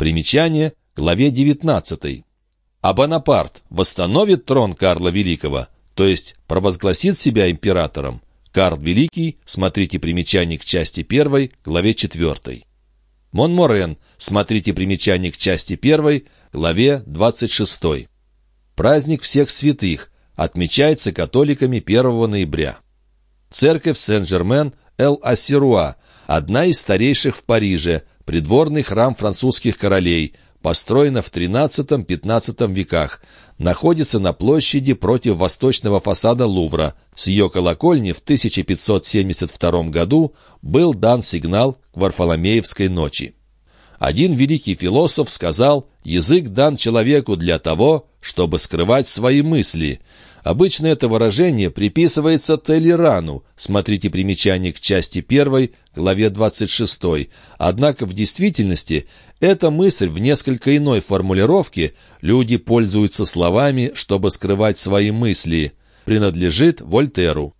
Примечание, главе 19. А Бонапарт восстановит трон Карла Великого, то есть провозгласит себя императором. Карл Великий, смотрите примечание к части 1, главе 4. Монморен, смотрите примечание к части 1, главе 26. Праздник всех святых отмечается католиками 1 ноября. Церковь Сен-Жермен-Эл-Ассируа, одна из старейших в Париже, придворный храм французских королей, построена в XIII-XV веках, находится на площади против восточного фасада Лувра. С ее колокольни в 1572 году был дан сигнал к Варфоломеевской ночи. Один великий философ сказал, язык дан человеку для того, чтобы скрывать свои мысли. Обычно это выражение приписывается Толерану, смотрите примечание к части 1, главе 26. Однако в действительности эта мысль в несколько иной формулировке «люди пользуются словами, чтобы скрывать свои мысли» принадлежит Вольтеру.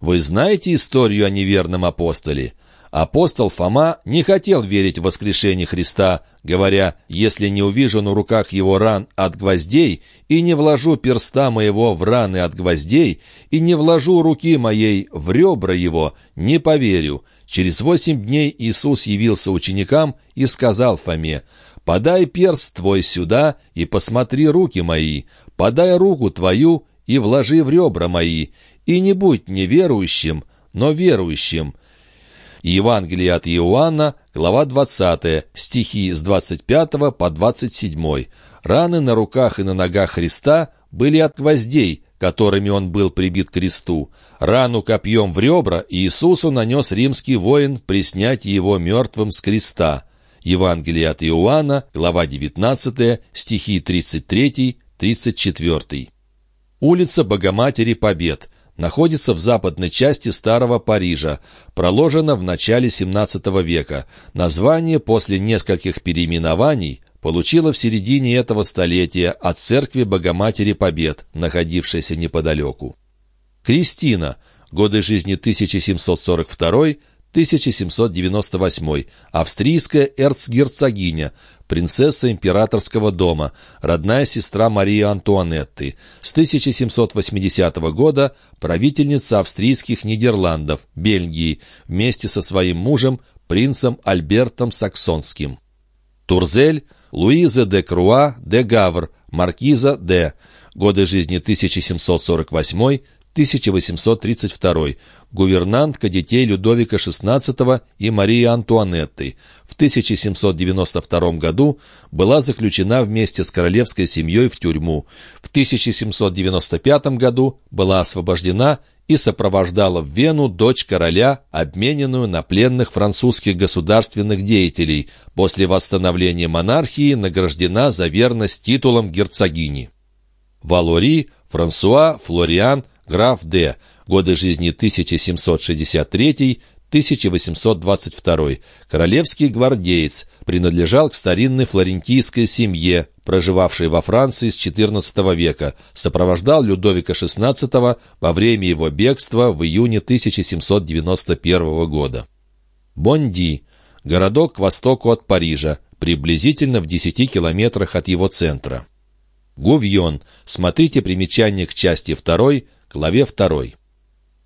Вы знаете историю о неверном апостоле? Апостол Фома не хотел верить в воскрешение Христа, говоря, «Если не увижу на руках его ран от гвоздей, и не вложу перста моего в раны от гвоздей, и не вложу руки моей в ребра его, не поверю». Через восемь дней Иисус явился ученикам и сказал Фоме, «Подай перст твой сюда и посмотри руки мои, подай руку твою и вложи в ребра мои, и не будь неверующим, но верующим». Евангелие от Иоанна, глава 20, стихи с 25 по 27. Раны на руках и на ногах Христа были от гвоздей, которыми он был прибит к кресту. Рану копьем в ребра Иисусу нанес римский воин при снятии его мертвым с креста. Евангелие от Иоанна, глава 19, стихи 33-34. Улица Богоматери Побед находится в западной части Старого Парижа, проложена в начале XVII века. Название после нескольких переименований получила в середине этого столетия от церкви Богоматери Побед, находившейся неподалеку. Кристина. Годы жизни 1742-1798. Австрийская эрцгерцогиня, принцесса императорского дома, родная сестра Марии Антуанетты. С 1780 года правительница австрийских Нидерландов, Бельгии, вместе со своим мужем, принцем Альбертом Саксонским. Турзель, Луиза де Круа де Гавр, маркиза де, годы жизни 1748-1832, гувернантка детей Людовика XVI и Марии Антуанетты. В 1792 году была заключена вместе с королевской семьей в тюрьму. В 1795 году была освобождена и сопровождала в Вену дочь короля, обмененную на пленных французских государственных деятелей. После восстановления монархии награждена за верность титулом герцогини. Валори, Франсуа, Флориан, граф Д. Годы жизни 1763 1822. Королевский гвардеец, принадлежал к старинной флорентийской семье, проживавшей во Франции с XIV века, сопровождал Людовика XVI во время его бегства в июне 1791 года. Бонди – городок к востоку от Парижа, приблизительно в 10 километрах от его центра. Гувьон. Смотрите примечание к части 2, главе 2.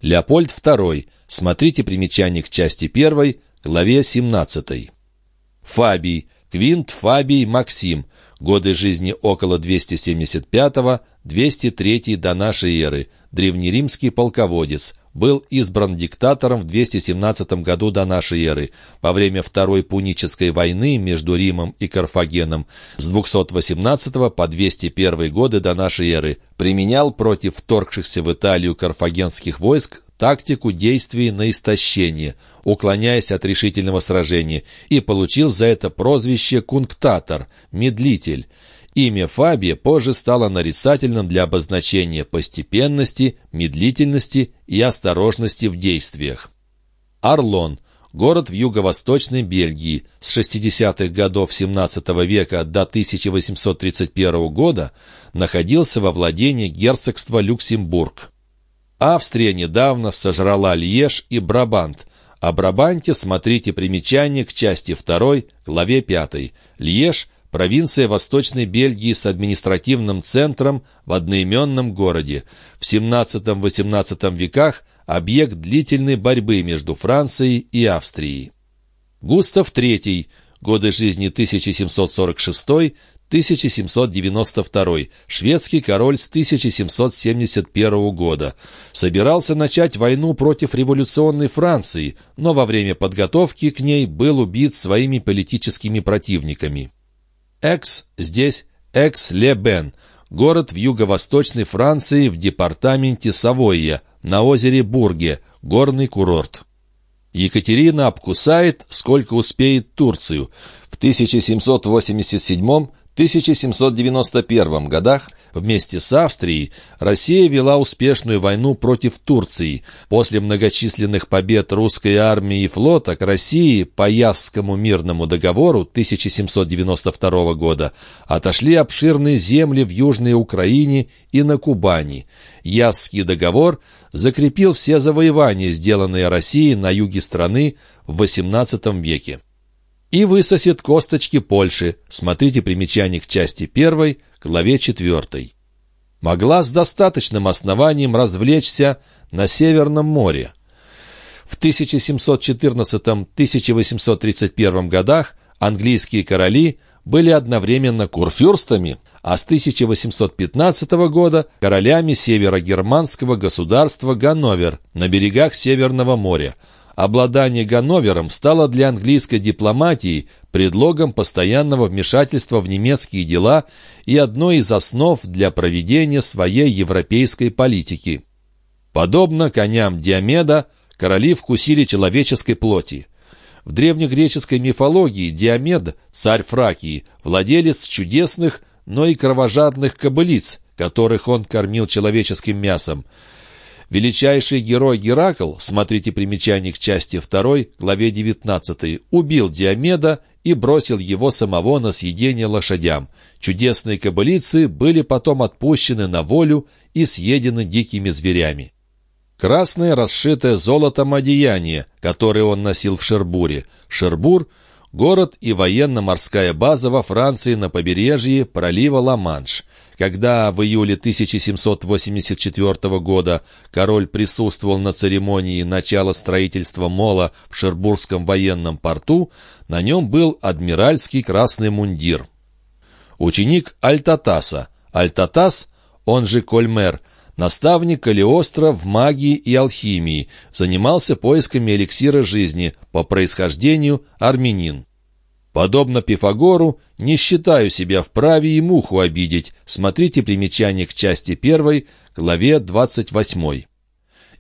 Леопольд II. Смотрите примечание к части 1, главе 17. Фабий. Квинт Фабий Максим. Годы жизни около 275-203 до нашей эры. Древнеримский полководец. Был избран диктатором в 217 году до нашей эры, во время Второй Пунической войны между Римом и Карфагеном с 218 по 201 годы до нашей эры, применял против вторгшихся в Италию карфагенских войск тактику действий на истощение, уклоняясь от решительного сражения, и получил за это прозвище «кунктатор» — «медлитель». Имя Фабия позже стало нарицательным для обозначения постепенности, медлительности и осторожности в действиях. Орлон – город в юго-восточной Бельгии, с 60-х годов XVII века до 1831 года находился во владении герцогства Люксембург. Австрия недавно сожрала Льеж и Брабант, О Брабанте смотрите примечание к части 2, главе 5. Льеж – провинция Восточной Бельгии с административным центром в одноименном городе. В XVII-XVIII веках объект длительной борьбы между Францией и Австрией. Густав III, годы жизни 1746-1792, шведский король с 1771 года. Собирался начать войну против революционной Франции, но во время подготовки к ней был убит своими политическими противниками. Экс здесь Экс-Ле-Бен, город в юго-восточной Франции в департаменте Савойя, на озере Бурге, горный курорт. Екатерина обкусает, сколько успеет Турцию. В 1787-1791 годах Вместе с Австрией Россия вела успешную войну против Турции. После многочисленных побед русской армии и флота к России по Ясскому мирному договору 1792 года отошли обширные земли в Южной Украине и на Кубани. Ясский договор закрепил все завоевания, сделанные Россией на юге страны в XVIII веке и высосет косточки Польши. Смотрите примечание к части 1, главе 4. Могла с достаточным основанием развлечься на Северном море. В 1714-1831 годах английские короли были одновременно курфюрстами, а с 1815 года королями северогерманского государства Ганновер на берегах Северного моря – обладание Ганновером стало для английской дипломатии предлогом постоянного вмешательства в немецкие дела и одной из основ для проведения своей европейской политики. Подобно коням Диомеда, короли вкусили человеческой плоти. В древнегреческой мифологии Диомед, царь Фракии, владелец чудесных, но и кровожадных кобылиц, которых он кормил человеческим мясом. Величайший герой Геракл, смотрите примечание к части 2, главе 19, убил Диомеда и бросил его самого на съедение лошадям. Чудесные кобылицы были потом отпущены на волю и съедены дикими зверями. Красное расшитое золотом одеяние, которое он носил в Шербуре. Шербур — город и военно-морская база во Франции на побережье пролива Ла-Манш. Когда в июле 1784 года король присутствовал на церемонии начала строительства мола в Шербургском военном порту, на нем был адмиральский красный мундир. Ученик Альтатаса. Альтатас, он же Кольмер, наставник Калиостро в магии и алхимии, занимался поисками эликсира жизни, по происхождению армянин. Подобно Пифагору, не считаю себя вправе и муху обидеть. Смотрите примечание к части 1, главе 28.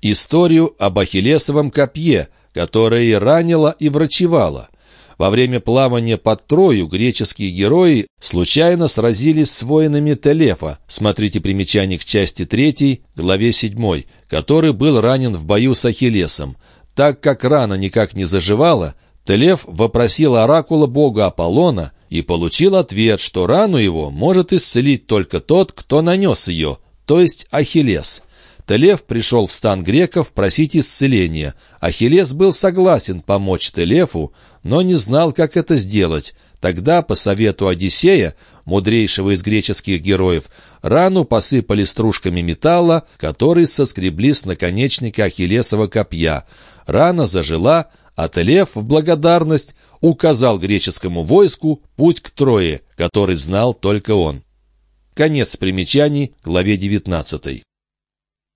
Историю об Ахиллесовом копье, которое и ранило, и врачевало. Во время плавания под Трою греческие герои случайно сразились с воинами Телефа, смотрите примечание к части 3, главе 7, который был ранен в бою с Ахиллесом. Так как рана никак не заживала, Телев вопросил оракула бога Аполлона и получил ответ, что рану его может исцелить только тот, кто нанес ее, то есть Ахиллес. Телев пришел в стан греков просить исцеления. Ахиллес был согласен помочь Телефу, но не знал, как это сделать. Тогда, по совету Одиссея, мудрейшего из греческих героев, рану посыпали стружками металла, которые соскребли с наконечника Ахиллесова копья. Рана зажила, а Телев в благодарность указал греческому войску путь к Трое, который знал только он. Конец примечаний, главе 19.